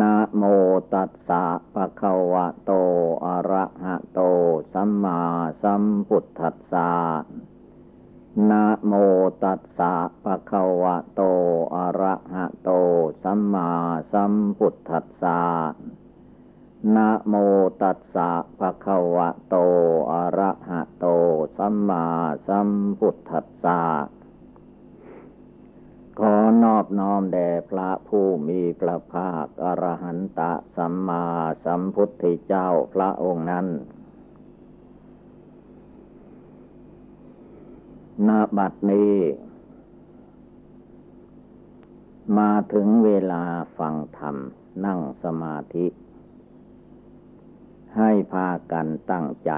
นะโมตัสสะภะคะวะโต อะระหะโต สัมมาสัมพุทธัสสะนะโมตัสสะภะคะวะโต อะระหะโต สัมมาสัมพุทธัสสะนะโมตัสสะภะคะวะโตอะระหะโตสัมมาสัมพุทธัสสะ ขอนอบน้อมแด่พระผู้มีพระภาคอรหันตะสัมมาสัมพุทธเจ้าพระองค์นั้นณบัดนี้ มาถึงเวลาฟังธรรมนั่งสมาธิ ให้พากันตั้งใจ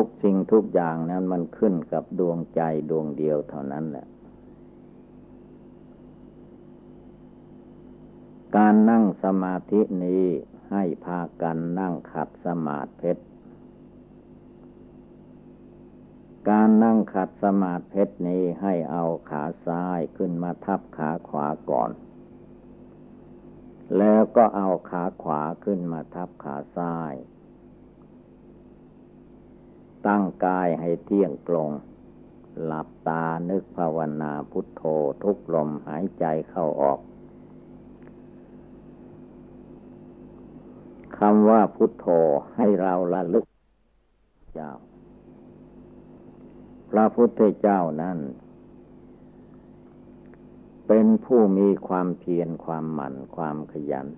ทุกสิ่งทุกอย่างนั้นมันขึ้นกับดวงใจดวงเดียวเท่านั้นแหละ การนั่งสมาธินี้ให้พากันนั่งขัดสมาธิเพชร การนั่งขัดสมาธิเพชรนี้ให้เอาขาซ้ายขึ้นมาทับขาขวาก่อน แล้วก็เอาขาขวาขึ้นมาทับขาซ้าย ตั้งกายให้เที่ยงตรง หลับตานึกภาวนาพุทโธทุกลมหายใจเข้าออกคำว่าพุทโธให้เราละลึกเจ้า พระพุทธเจ้านั้น เป็นผู้มีความเพียรความหมั่นความขยัน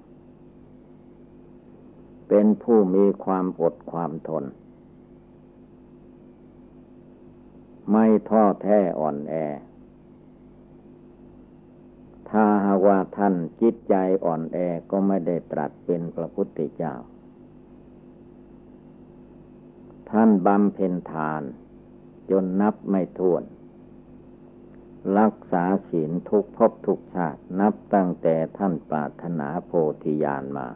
เป็นผู้มีความอดความทน ไม่ท้อแท้อ่อนแอ ถ้าหากว่าท่านจิตใจอ่อนแอก็ไม่ได้ตรัสเป็นพระพุทธเจ้า ท่านบำเพ็ญทาน จนนับไม่ถ้วน รักษาศีลทุกภพทุกชาตินับตั้งแต่ท่านปรารถนาโพธิญาณมา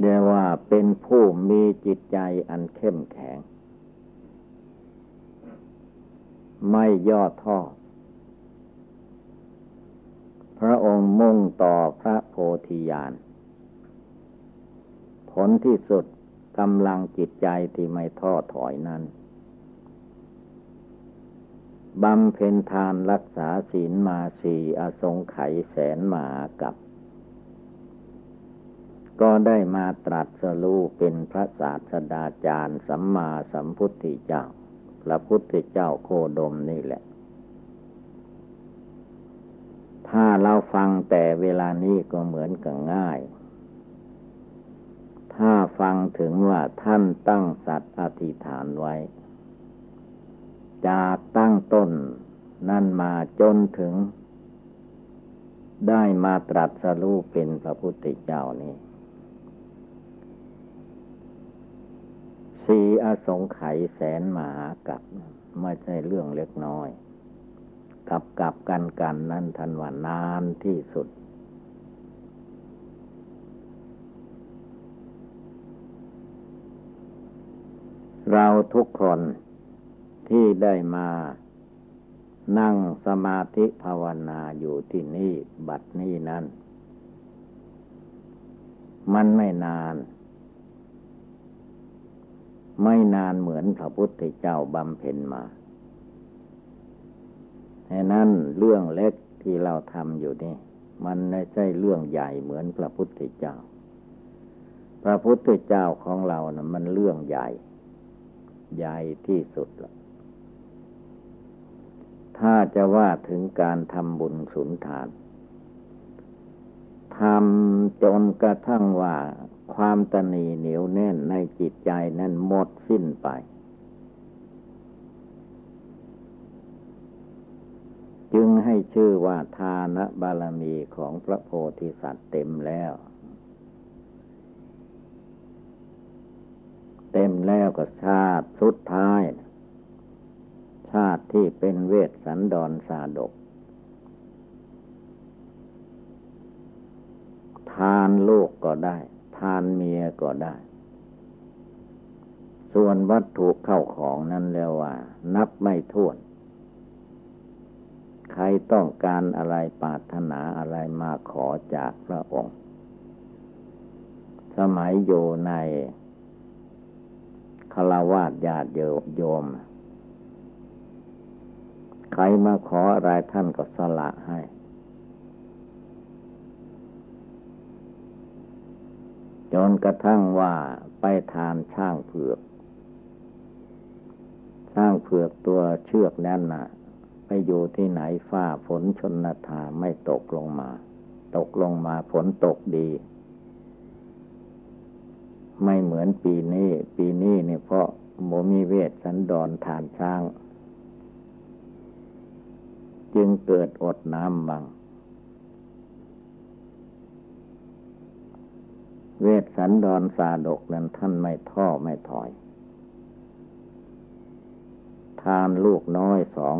เรียกว่าเป็นผู้มีจิตใจอันเข้มแข็ง ไม่ย่อท้อพระองค์มุ่งต่อพระโพธิญาณ ผลที่สุดกำลังจิตใจที่ไม่ท้อถอยนั้นบำเพ็ญทานรักษาศีลมาสีอสงไขยแสนหมากับ ก็ได้มาตรัสรู้เป็นพระศาสดาจารย์สัมมาสัมพุทธเจ้า พระพุทธเจ้าโคดมนี่แหละ ถ้าเราฟังแต่เวลานี้ก็เหมือนกับง่าย ถ้าฟังถึงว่าท่านตั้งสัตว์อธิษฐานไว้ จากตั้งต้นนั่นมาจนถึง ได้มาตรัสรู้เป็นพระพุทธเจ้านี่ สีอสงไขยแสนมหากับไม่ใช่เรื่องเล็กน้อย กับกับกันกันนั้นทันว่านานที่สุด เราทุกคนที่ได้มานั่งสมาธิภาวนาอยู่ที่นี่ บัดนี้นั้น มันไม่นาน ไม่นานเหมือนพระพุทธเจ้าบำเพ็ญมาแค่นั้นเรื่องเล็กที่เราทำอยู่นี่ มันไม่ใช่เรื่องใหญ่เหมือนพระพุทธเจ้า พระพุทธเจ้าของเรานะ่ะ มันเรื่องใหญ่ ใหญ่ที่สุดละถ้าจะว่าถึงการทำบุญสุนทานทำจนกระทั่งว่า ความตนีเหนียวแน่นในจิตใจนั้นหมดสิ้นไป จึงให้ชื่อว่าทานบารมีของพระโพธิสัตว์เต็มแล้ว เต็มแล้วก็ชาติสุดท้าย ชาติที่เป็นเวสสันดรสาดกทานโลกก็ได้ ทานเมียก็ได้ ส่วนวัตถุเข้าของนั้นแล้วว่า นับไม่ถ้วน ใครต้องการอะไรปรารถนาอะไรมาขอจากพระองค์ สมัยอยู่ในคารวาสญาติโยม ใครมาขออะไรท่านก็สละให้ จ นกระทั่งว่าไปทานช่างเผือก ช่างเผือกตัวเชือกนั่นน่ะ ไปอยู่ที่ไหนฝ้าฝนชนนาทาไม่ตกลงมา ตกลงมาฝนตกดี ไม่เหมือนปีนี้ ปีนี้เนี่ยเพราะโมมีเวทสันดอนทานช่าง จึงเกิดอดน้ำบาง เวทสันดอนสาดกนั้นท่านไม่ท่อไม่ถอย ทานลูกน้อยสอง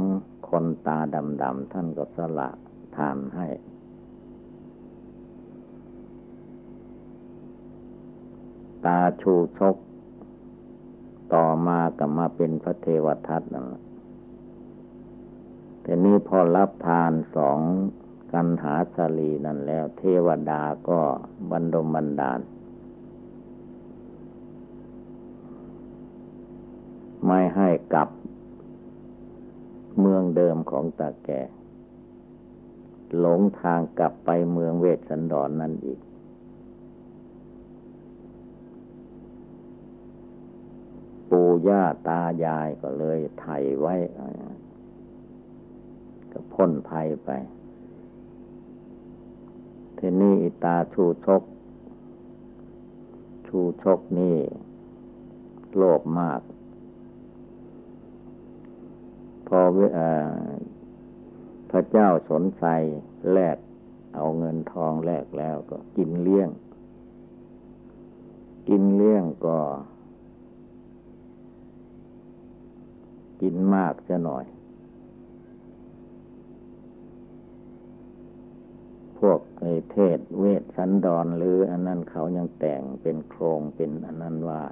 คนตาดำๆท่านก็สละทานให้ ตาชูชก ต่อมาก็มาเป็นพระเทวทัตนั่นแหละแต่นี้พอรับทานสอง กันหาสลีนั่นแล้ว เทวดาก็บันดมบันดาล ไม่ให้กลับเมืองเดิมของตาแก่หลงทางกลับไปเมืองเวสสันดรนนั่นอีก ปู่ย่าตายายก็เลยไถ่ไว้ ก็พ้นภัยไป ทีนี้ตาชูชก ชูชกนี่ โลภมาก พอพระเจ้าสนใจแลกเอาเงินทองแลกแล้วก็กินเลี้ยง กินเลี้ยงก็ กินมากจะหน่อย พวกไอเทศเวทสันดอนหรืออันนั้นเขายังแต่งเป็นโครงเป็นอันนั้นว่า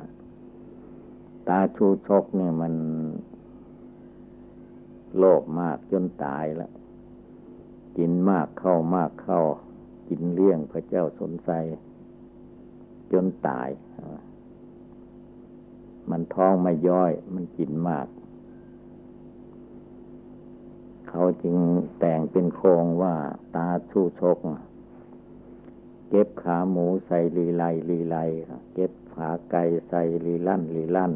ตาชูชกเนี่ยมันโลภมากจนตายแล้ว กินมากเข้ามากเข้า กินเลี้ยงพระเจ้าสนใจจนตาย มันท้องไม่ย่อย มันกินมาก เขาจึงแต่งเป็นโครงว่าตาชู้ชก เก็บขาหมูใส่ลีไลลีไลเก็บขาไก่ใส่ลีลั่นลีลั่น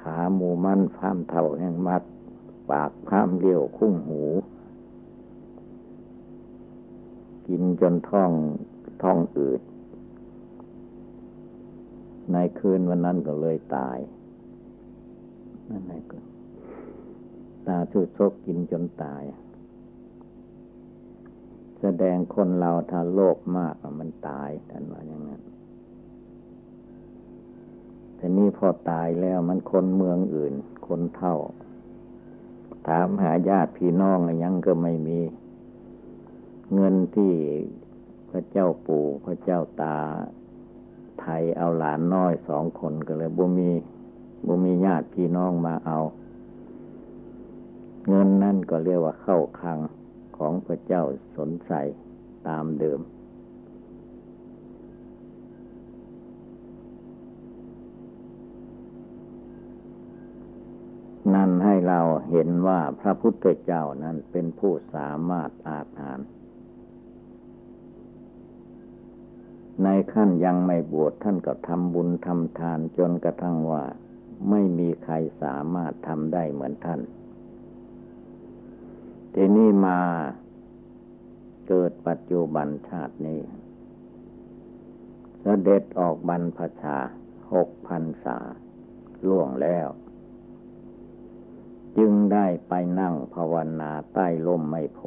ขาหมูมันฟ้ามเท่าแห่งมัด ปากฟ้ามเลี้ยวคุ้งหู กินจนท้องท้องอืด ในคืนวันนั้นก็เลยตาย นั่นไงก็ ตาชูชกกินจนตาย แสดงคนเราถ้าโลภมากมันตายท่านว่าอย่างนั้นแต่นี่พอตายแล้วมันคนเมืองอื่น คนเท่า ถามหาญาติพี่น้องยังก็ไม่มี เงินที่พระเจ้าปู่พระเจ้าตา ไทยเอาหลานน้อยสองคนก็เลยบ่มีบ่มีญาติพี่น้องมาเอา เงินนั่นก็เรียกว่าเข้าคังของพระเจ้าสนใจตามเดิม นั่นให้เราเห็นว่าพระพุทธเจ้านั้นเป็นผู้สามารถอาจหาร ในขั้นยังไม่บวชท่านก็ทำบุญทำทานจนกระทั่งว่า ไม่มีใครสามารถทำได้เหมือนท่าน ทีนี้มาเกิดปัจจุบันชาตินี้เสด็จออกบรรพชาหกพันษาล่วงแล้ว จึงได้ไปนั่งภาวนาใต้ล่มไมโพ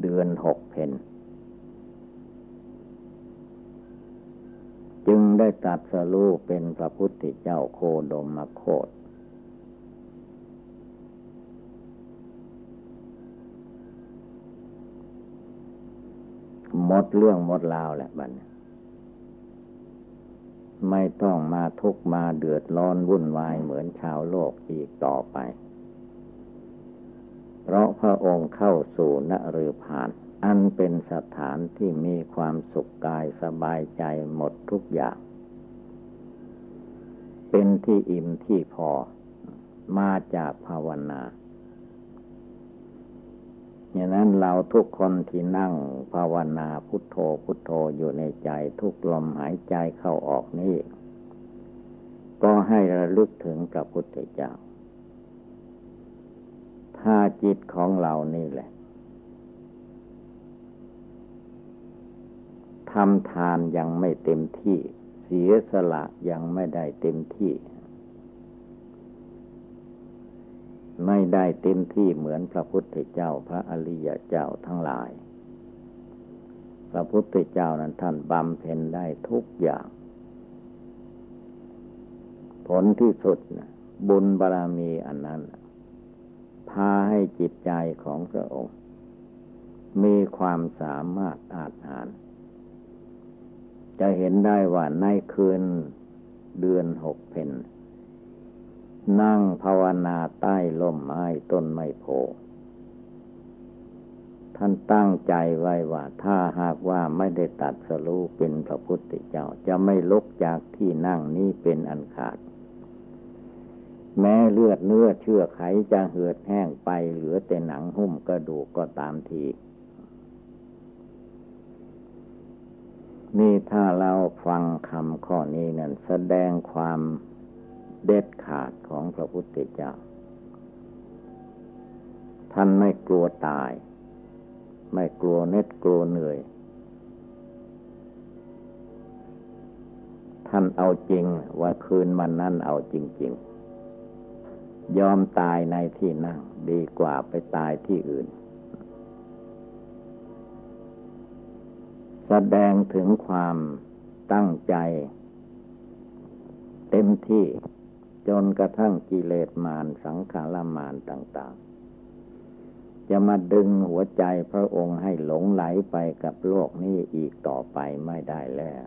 เดือนหกเพนจึงได้ตัดสรู้เป็นพระพุทธเจ้าโคดมมโคต หมดเรื่องหมดราวแหละบัดไม่ต้องมาทุกมาเดือดร้อนวุ่นวายเหมือนชาวโลกอีกต่อไป เพราะพระองค์เข้าสู่นฤพาน อันเป็นสถานที่มีความสุขกายสบายใจหมดทุกอย่าง เป็นที่อิ่มที่พอมาจากภาวนา อย่างนั้นเราทุกคนที่นั่งภาวนาพุทโธพุทโธอยู่ในใจทุกลมหายใจเข้าออกนี่ก็ให้ระลึกถึงพระพุทธเจ้า ถ้าจิตของเรานี่แหละทำทานยังไม่เต็มที่ เสียสละยังไม่ได้เต็มที่ ไม่ได้เต็มที่เหมือนพระพุทธเจ้าพระอริยเจ้าทั้งหลาย พระพุทธเจ้านั้นท่านบำเพ็ญได้ทุกอย่าง ผลที่สุดนะบุญบารรมีอันนั้น พาให้จิตใจของพระองค์ มีความสามารถอาจหาร จะเห็นได้ว่าในคืนเดือนหกเพน นั่งภาวนาใต้ล่มไม้ต้นไม้โพ ท่านตั้งใจไว้ว่า ถ้าหากว่าไม่ได้ตัดสรู้เป็นพระพุทธเจ้า จะไม่ลุกจากที่นั่งนี้เป็นอันขาด แม้เลือดเนื้อเชื่อไขจะเหือดแห้งไปเหลือแต่หนังหุ้มกระดูกก็ตามทีนี่ถ้าเราฟังคำข้อนี้นั้นแสดงความ เด็ดขาดของพระพุทธเจ้า ท่านไม่กลัวตาย ไม่กลัวเน็ดกลัวเหนื่อย ท่านเอาจริงว่าคืนมันนั่นเอาจริง ๆ ยอมตายในที่นั่ง ดีกว่าไปตายที่อื่น แสดงถึงความตั้งใจเต็มที่ จนกระทั่งกิเลสมารสังขารมารต่าง ๆ จะมาดึงหัวใจพระองค์ให้หลงไหลไปกับโลกนี้อีกต่อไปไม่ได้แล้ว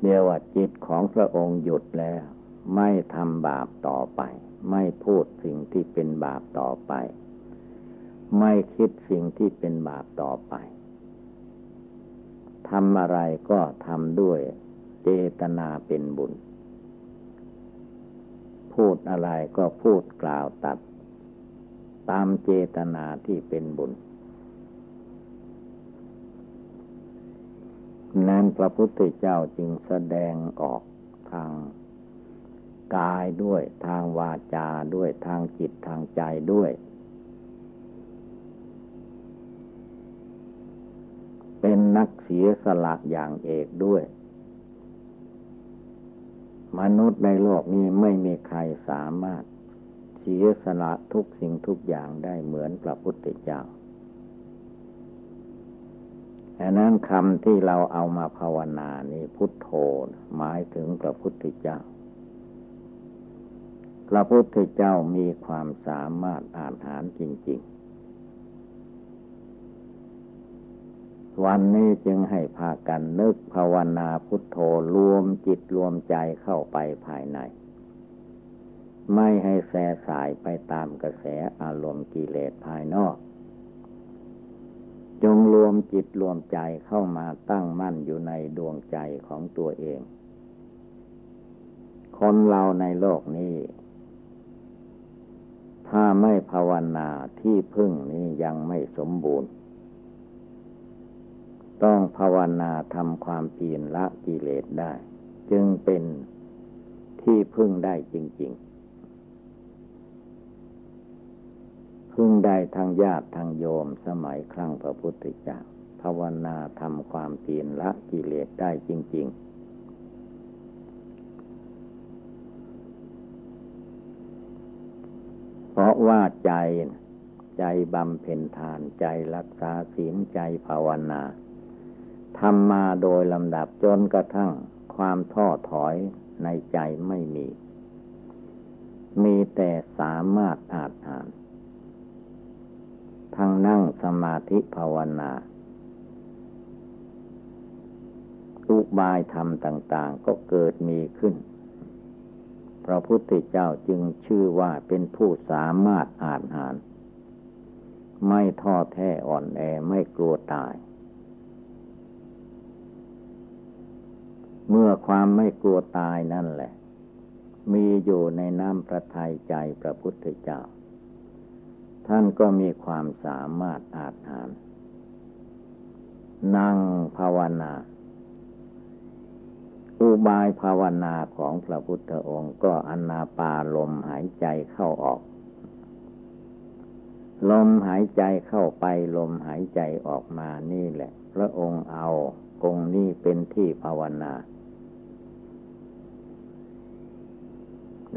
เดียวว่าจิตของพระองค์หยุดแล้ว ไม่ทำบาปต่อไป ไม่พูดสิ่งที่เป็นบาปต่อไป ไม่คิดสิ่งที่เป็นบาปต่อไป ทำอะไรก็ทำด้วยเจตนาเป็นบุญ พูดอะไรก็พูดกล่าวตัด ตามเจตนาที่เป็นบุญ นั้นพระพุทธเจ้าจึงแสดงออกทางกายด้วยทางวาจาด้วยทางจิตทางใจด้วยเป็ นักเสียสละอย่างเอกด้วย มนุษย์ในโลกนี้ไม่มีใครสามารถเสียสละทุกสิ่งทุกอย่างได้เหมือนพระพุทธเจ้าอันนั้นคำที่เราเอามาภาวนานี่พุทโธหมายถึงพระพุทธเจ้า พระพุทธเจ้ามีความสามารถอ่านหารจริง ๆ วันนี้จึงให้พากันนึกภาวนาพุทโธรวมจิตรวมใจเข้าไปภายใน ไม่ให้แสสายไปตามกระแสอารมณ์กิเลสภายนอก จงรวมจิตรวมใจเข้ามาตั้งมั่นอยู่ในดวงใจของตัวเอง คนเราในโลกนี้ ถ้าไม่ภาวนาที่พึ่งนี้ยังไม่สมบูรณ์ ต้องภาวนาทำความเพียรละกิเลสได้ จึงเป็นที่พึ่งได้จริง ๆ พึ่งได้ทางญาติทางโยมสมัยครั้งพระพุทธเจ้าภาวนาทำความเพียรละกิเลสได้จริง ๆเพราะว่าใจ ใจบำเพ็ญทานใจรักษาศีลใจภาวนา ทำมาโดยลำดับจนกระทั่งความท้อถอยในใจไม่มี มีแต่สามารถอาจอ่าน ทั้งนั่งสมาธิภาวนาอุบายธรรมต่าง ๆ ก็เกิดมีขึ้น พระพุทธเจ้าจึงชื่อว่าเป็นผู้สามารถอ่านหาน ไม่ท้อแท้อ่อนแอไม่กลัวตาย เมื่อความไม่กลัวตายนั่นแหละ มีอยู่ในน้ำพระทัยใจพระพุทธเจ้า ท่านก็มีความสามารถอาจหาร นั่งภาวนา อุบายภาวนาของพระพุทธองค์ก็อนาปาลมหายใจเข้าออก ลมหายใจเข้าไปลมหายใจออกมานี่แหละ พระองค์เอากงนี้เป็นที่ภาวนา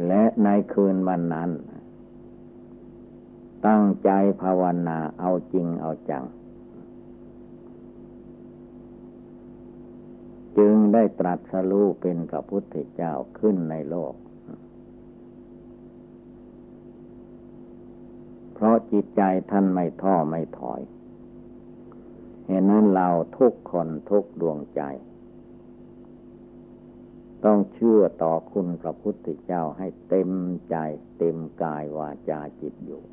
และในคืนวันนั้น ตั้งใจภาวนาเอาจริงเอาจัง จึงได้ตรัสรู้เป็นพระพุทธเจ้าขึ้นในโลก เพราะจิตใจท่านไม่ท้อไม่ถอย เห็นนั้นเราทุกคนทุกดวงใจ ต้องเชื่อต่อคุณพระพุทธเจ้าให้เต็มใจ เต็มกายวาจาจิตอยู่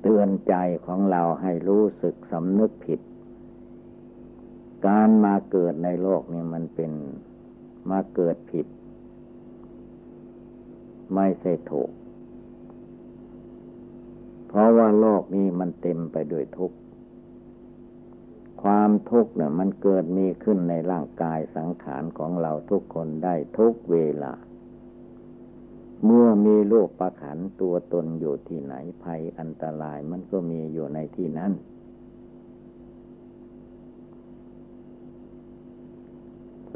เตือนใจของเราให้รู้สึกสำนึกผิด การมาเกิดในโลกนี้มันเป็นมาเกิดผิด ไม่ใช่ถูก เพราะว่าโลกนี้มันเต็มไปด้วยทุกข์ ความทุกข์เนี่ยมันเกิดมีขึ้นในร่างกายสังขารของเราทุกคนได้ทุกเวลา เมื่อมีโลกประขันตัวตนอยู่ที่ไหนภัยอันตรายมันก็มีอยู่ในที่นั้น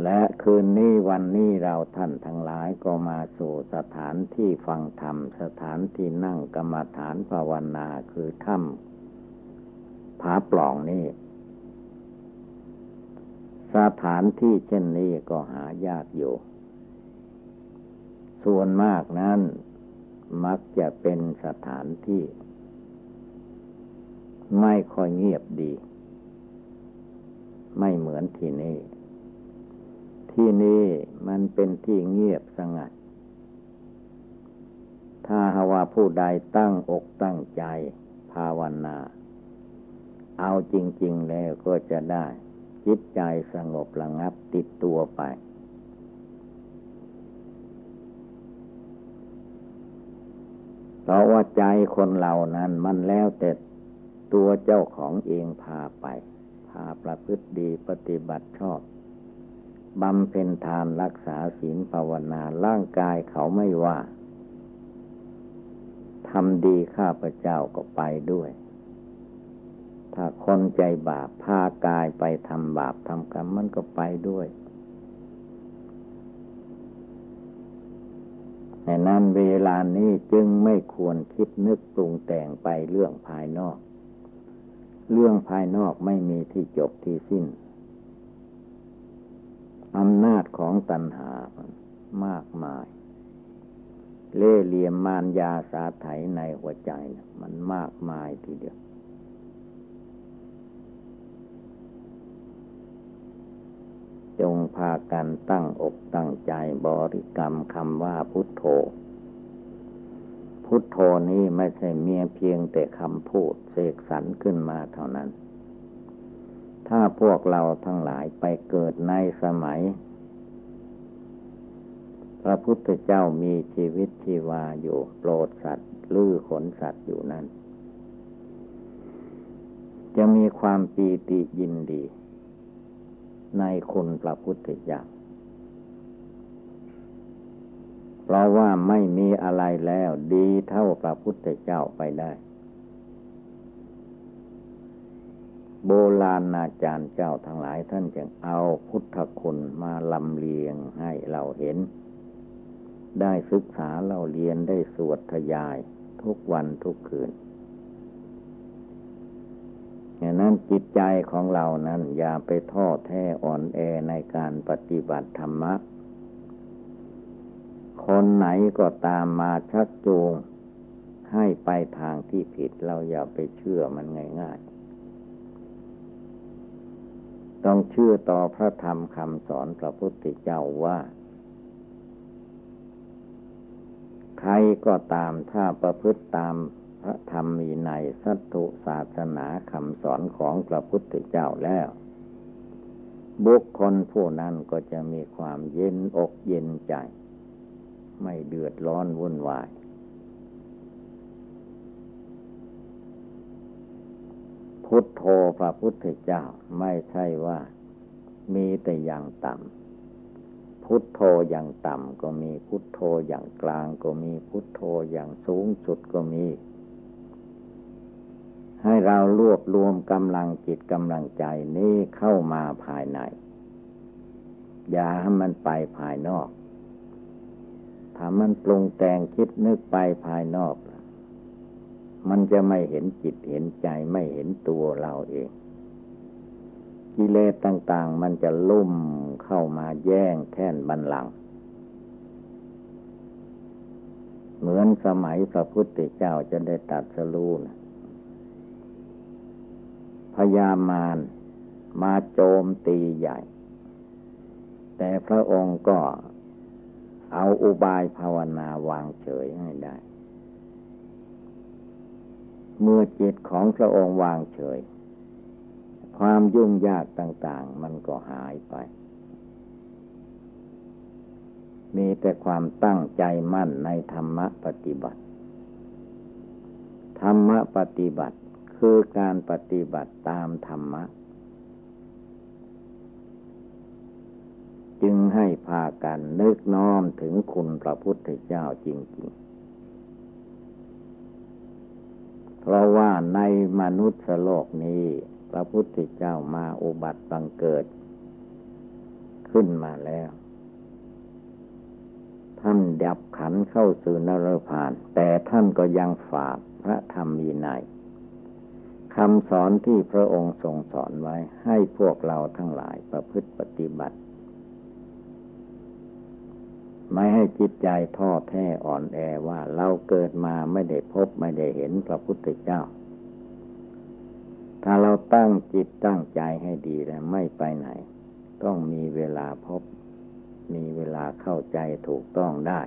และคืนนี้วันนี้เราท่านทั้งหลายก็มาสู่สถานที่ฟังธรรม สถานที่นั่งกรรมฐานภาวนาคือถ้ำผาปล่องนี่ สถานที่เช่นนี้ก็หายากอยู่ ส่วนมากนั้นมักจะเป็นสถานที่ ไม่ค่อยเงียบดี ไม่เหมือนที่นี่ ที่นี่มันเป็นที่เงียบสงัด ถ้าหาว่าผู้ใดตั้งอกตั้งใจ ภาวนา เอาจริง ๆ แล้วก็จะได้ จิตใจสงบระงับติดตัวไป เพราะว่าใจคนเรานั้นมันแล้วแต่ตัวเจ้าของเองพาไป พาประพฤติดีปฏิบัติชอบบำเพ็ญทานรักษาศีลภาวนาร่างกายเขาไม่ว่าทำดีข้าพเจ้าก็ไปด้วย ถ้าคนใจบาปพากายไปทำบาปทำกรรมมันก็ไปด้วยแห่นั้นเวลานี้จึงไม่ควรคิดนึกปรุงแต่งไปเรื่องภายนอก เรื่องภายนอกไม่มีที่จบที่สิ้น อำนาจของตัณหามากมาย เล่เหลี่ยมมารยาสาไถในหัวใจ มันมากมายทีเดียว จงพากันตั้งอกตั้งใจบริกรรมคำว่าพุทโธ พุทโธนี้ไม่ใช่เมียเพียงแต่คำพูดเสกสรรขึ้นมาเท่านั้น ถ้าพวกเราทั้งหลายไปเกิดในสมัย พระพุทธเจ้ามีชีวิตชีวาอยู่โปรดสัตว์ลื้อขนสัตว์อยู่นั้น จะมีความปีติยินดี ในคุณพระพุทธเจ้าเพราะว่าไม่มีอะไรแล้วดีเท่าพระพุทธเจ้าไปได้ โบราณอาจารย์เจ้าทั้งหลายท่านจึงเอาพุทธคุณมาลำเลียงให้เราเห็น ได้ศึกษาเราเรียนได้สวดทยายทุกวันทุกคืน อย่างนั้นจิตใจของเรานั้น อย่าไปท้อแท้อ่อนแอในการปฏิบัติธรรมะ คนไหนก็ตามมาชักจูง ให้ไปทางที่ผิดเราอย่าไปเชื่อมันง่ายๆตต้องเชื่อต่อพระธรรมคำสอนพระพุทธเจ้าว่าใครก็ตามถ้าประพฤติตาม ระธรรมมีในสัตุศาสนาคำสอนของพระพุทธเจ้าแล้ว บุคคลผู้นั้นก็จะมีความเย็นอกเย็นใจ ไม่เดือดร้อนวุ่นวายพุทโธพระพุทธเจ้าไม่ใช่ว่ามีแต่อย่างต่ำ พุทโธอย่างต่ำก็มีพุทโธอย่างกลางก็มีพุทโธอย่างสูงสุดก็มี ให้เรารวบรวมกำลังจิตกำลังใจนี้เข้ามาภายใน อย่าให้มันไปภายนอก ถ้ามันปรุงแต่งคิดนึกไปภายนอก มันจะไม่เห็นจิตเห็นใจไม่เห็นตัวเราเอง กิเลสต่าง ๆ มันจะลุ่มเข้ามาแย่งแท่นบันลังเหมือนสมัยพระพุทธเจ้าจะได้ตัดสรูนะ พยามารมาโจมตีใหญ่ แต่พระองค์ก็เอาอุบายภาวนาวางเฉยให้ได้ เมื่อจิตของพระองค์วางเฉย ความยุ่งยากต่าง ๆ มันก็หายไป มีแต่ความตั้งใจมั่นในธรรมปฏิบัติ ธรรมปฏิบัติ คือการปฏิบัติตามธรรมะ จึงให้พากันนึกน้อมถึงคุณพระพุทธเจ้าจริง ๆ เพราะว่าในมนุษย์โลกนี้ พระพุทธเจ้ามาอุบัติบังเกิด ขึ้นมาแล้ว ท่านดับขันเข้าสู่นรพาน แต่ท่านก็ยังฝากพระธรรมมีใน คำสอนที่พระองค์ทรงสอนไว้ ให้พวกเราทั้งหลายประพฤติปฏิบัติ ไม่ให้จิตใจท้อแท้อ่อนแอว่าเราเกิดมาไม่ได้พบไม่ได้เห็นพระพุทธเจ้า ถ้าเราตั้งจิตตั้งใจให้ดีแล้วไม่ไปไหน ต้องมีเวลาพบ มีเวลาเข้าใจถูกต้องได้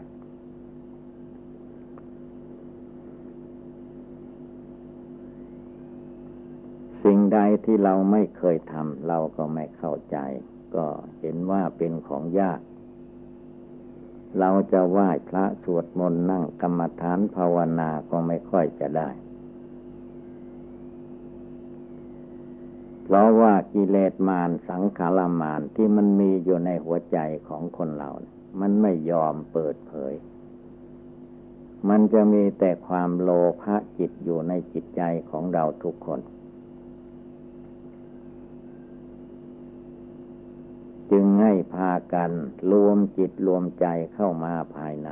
สิ่ง ใดที่เราไม่เคยทำเราก็ไม่เข้าใจ ก็เห็นว่าเป็นของยาก เราจะไหว้พระสวดมนต์นั่งกรรมฐานภาวนาก็ไม่ค่อยจะได้ เพราะว่ากิเลสมารสังขารมารที่มันมีอยู่ในหัวใจของคนเรา มันไม่ยอมเปิดเผยมันจะมีแต่ความโลภะจิตอยู่ในจิตใจของเราทุกคนจึง ให้พากันรวมจิตรวมใจเข้ามาภายใน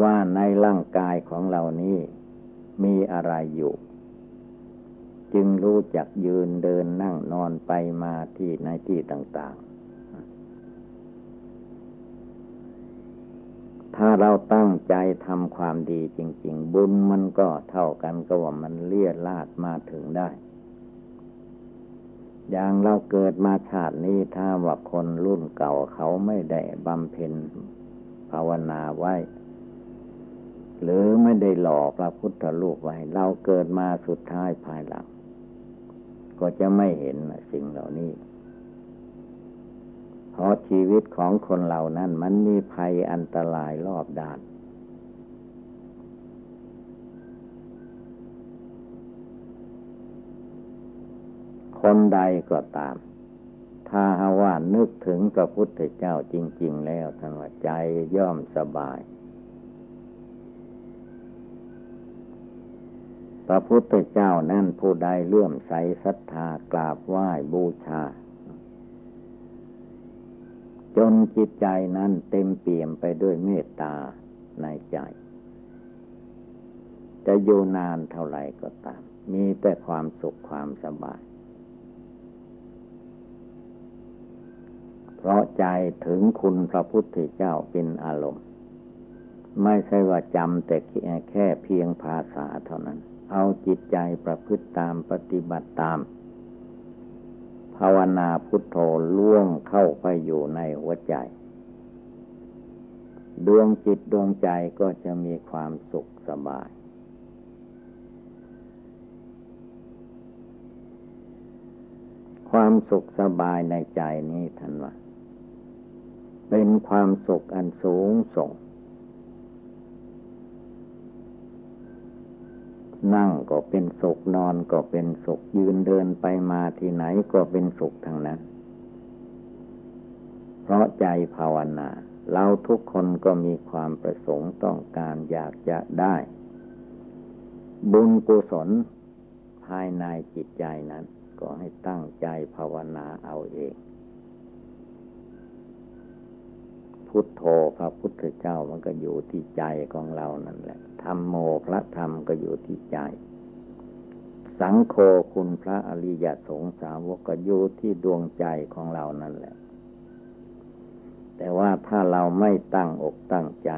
ว่าในร่างกายของเรานี้มีอะไรอยู่ จึงรู้จักยืนเดินนั่งนอนไปมาที่ในที่ต่าง ๆ ถ้าเราตั้งใจทำความดีจริง ๆ บุญมันก็เท่ากันก็ว่ามันเลี่ยลาดมาถึงได้ อย่างเราเกิดมาชาตินี้ถ้าว่าคนรุ่นเก่าเขาไม่ได้บำเพ็ญภาวนาไว้ หรือไม่ได้หล่อพระพุทธรูปไว้ เราเกิดมาสุดท้ายภายหลัง ก็จะไม่เห็นสิ่งเหล่านี้เพราะชีวิตของคนเหล่านั้นมันมีภัยอันตรายรอบด้าน คนใดก็ตาม ถ้าหาว่านึกถึงพระพุทธเจ้าจริง ๆ แล้วท่านว่าใจย่อมสบาย พระพุทธเจ้านั่นผู้ใดเลื่อมใสศรัทธากราบไหว้บูชา จนจิตใจนั้นเต็มเปี่ยมไปด้วยเมตตาในใจ จะอยู่นานเท่าไหร่ก็ตาม มีแต่ความสุขความสบาย พราะใจถึงคุณพระพุทธเจ้าเป็นอารมณ์ ไม่ใช่ว่าจำแต่แค่เพียงภาษาเท่านั้น เอาจิตใจประพฤติตามปฏิบัติตาม ภาวนาพุทโธล่วงเข้าไปอยู่ในหัวใจ ดวงจิตดวงใจก็จะมีความสุขสบายความสุขสบายในใจนี้ท่านว่า เป็นความสุขอันสูงส่ง นั่งก็เป็นสุขนอนก็เป็นสุขยืนเดินไปมาที่ไหนก็เป็นสุขทั้งนั้น เพราะใจภาวนา เราทุกคนก็มีความประสงค์ต้องการอยากจะได้ บุญกุศลภายในจิตใจนั้น ก็ให้ตั้งใจภาวนาเอาเอง พุทโธพระพุทธเจ้ามันก็อยู่ที่ใจของเรานั่นแหละธรรมโมพระธรรมก็อยู่ที่ใจ สังโฆคุณพระอริยสงสาวกก็อยู่ที่ดวงใจของเรานั่นแหละ แต่ว่าถ้าเราไม่ตั้งอกตั้งใจ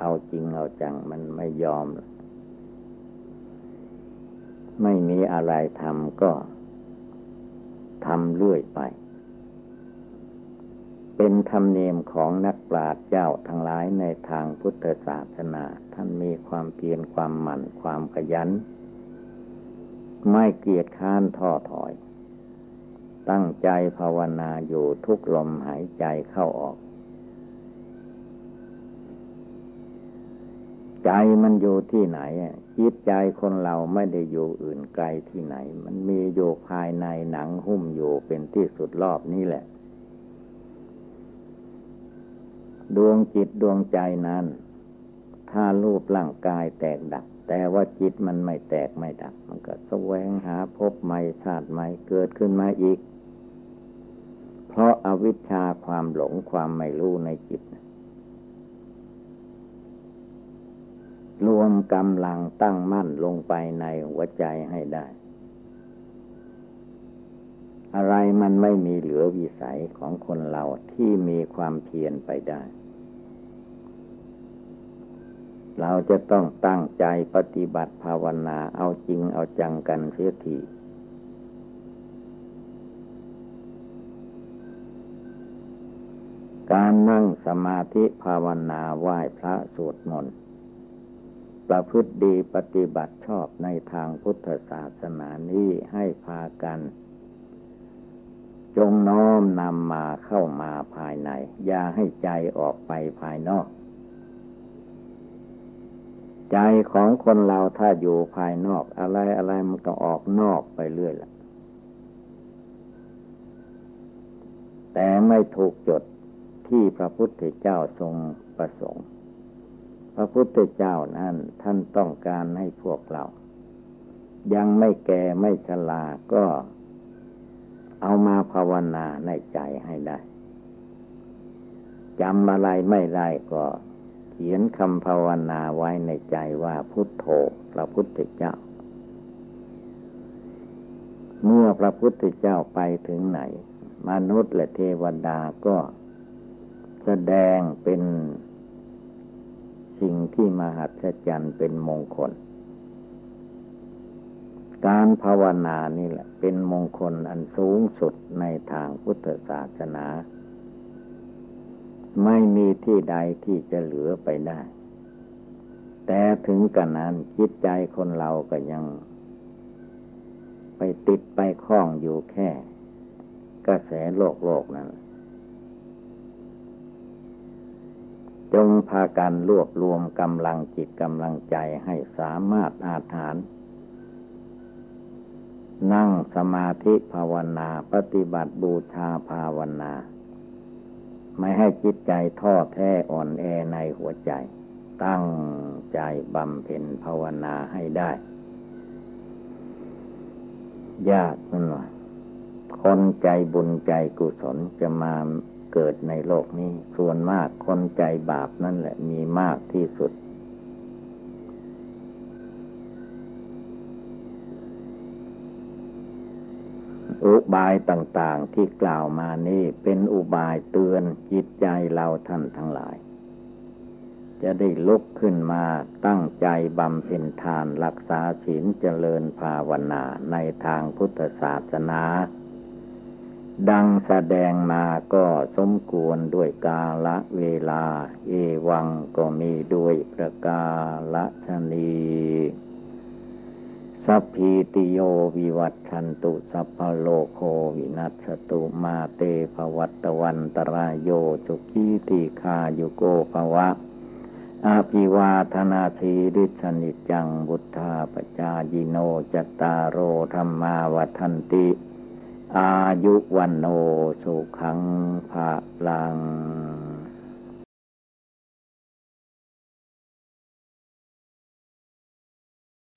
เอาจริงเอาจังมันไม่ยอม ไม่มีอะไรทำก็ทำเรื่อยไป เป็นธรรมเนียมของนักปราชญ์เจ้าทั้งหลายในทางพุทธศาสนา ท่านมีความเพียรความหมั่นความขยัน ไม่เกียจค้านท้อถอย ตั้งใจภาวนาอยู่ทุกลมหายใจเข้าออก ใจมันอยู่ที่ไหนจิตใจคนเราไม่ได้อยู่อื่นไกลที่ไหน มันมีอยู่ภายในหนังหุ้มอยู่เป็นที่สุดรอบนี่แหละ ดวงจิตดวงใจนั้น ถ้ารูปร่างกายแตกดับ แต่ว่าจิตมันไม่แตกไม่ดับ มันก็แสวงหาพบใหม่ชาติใหม่เกิดขึ้นมาอีก เพราะอาวิชชาความหลงความไม่รู้ในจิต รวมกำลังตั้งมั่นลงไปในหัวใจให้ได้ อะไรมันไม่มีเหลือวิสัยของคนเราที่มีความเพียรไปได้ เราจะต้องตั้งใจปฏิบัติภาวนาเอาจริงเอาจังกันเสียทีการนั่งสมาธิภาวนาไหว้พระสวดมนต์ประพฤติดีปฏิบัติชอบในทางพุทธศาสนานี้ให้พากัน จงน้อมนำมาเข้ามาภายใน อย่าให้ใจออกไปภายนอก ใจของคนเราถ้าอยู่ภายนอก อะไรอะไรมันก็ออกนอกไปเรื่อยละแต่ไม่ถูกจดที่พระพุทธเจ้าทรงประสงค์ พระพุทธเจ้านั้นท่านต้องการให้พวกเรา ยังไม่แก่ไม่ชราก็ เอามาภาวนาในใจให้ได้จำอะไรไม่ได้ก็เขียนคำภาวนาไว้ในใจว่าพุทโธพระพุทธเจ้า เมื่อพระพุทธเจ้าไปถึงไหน มนุษย์และเทวดาก็แสดงเป็นสิ่งที่มหัศจรรย์เป็นมงคล การภาวนานี่แหละ เป็นมงคลอันสูงสุดในทางพุทธศาสนา ไม่มีที่ใดที่จะเหลือไปได้ แต่ถึงกันนั้นจิตใจคนเราก็ยัง ไปติดไปคล้องอยู่แค่ กระแสโลกโลกนั้นจงพากันรวบรวมกำลังจิตกำลังใจให้สามารถอาถาน นั่งสมาธิภาวนา ปฏิบัติบูชาภาวนา ไม่ให้จิตใจท้อแท้อ่อนแอในหัวใจ ตั้งใจบำเพ็ญภาวนาให้ได้ ยากนั่นหน่อยคนใจบุญใจกุศลจะมาเกิดในโลกนี้ ส่วนมากคนใจบาปนั่นแหละมีมากที่สุด อุบายต่างๆที่กล่าวมานี้เป็นอุบายเตือนจิตใจเราท่านทั้งหลาย จะได้ลุกขึ้นมาตั้งใจบำเพ็ญทานรักษาศีลเจริญภาวนาในทางพุทธศาสนา ดังแสดงมาก็สมควรด้วยกาละเวลา เอวังก็มีด้วยประกาละชนี สัพพีติโยวิวัตชันตุสัพพโลโควินัสตุมาเตภวัตวันตรายโยจุกีติคาโยโกภวะ อาภิวาธนาทีริสนิจังบุทธาปจายิโนจตตารโอธรรมาวันติ อายุวันโนสุขังภาลัง